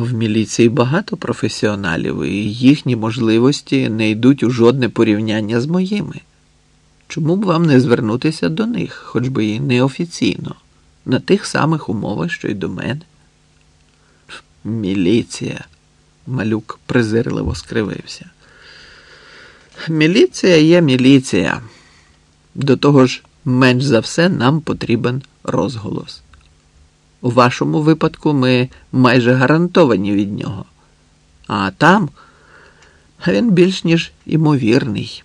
В міліції багато професіоналів, і їхні можливості не йдуть у жодне порівняння з моїми. Чому б вам не звернутися до них, хоч би і неофіційно, на тих самих умовах, що й до мене? Міліція. Малюк презирливо скривився. Міліція є міліція. До того ж, менш за все нам потрібен розголос. У вашому випадку ми майже гарантовані від нього. А там він більш ніж імовірний.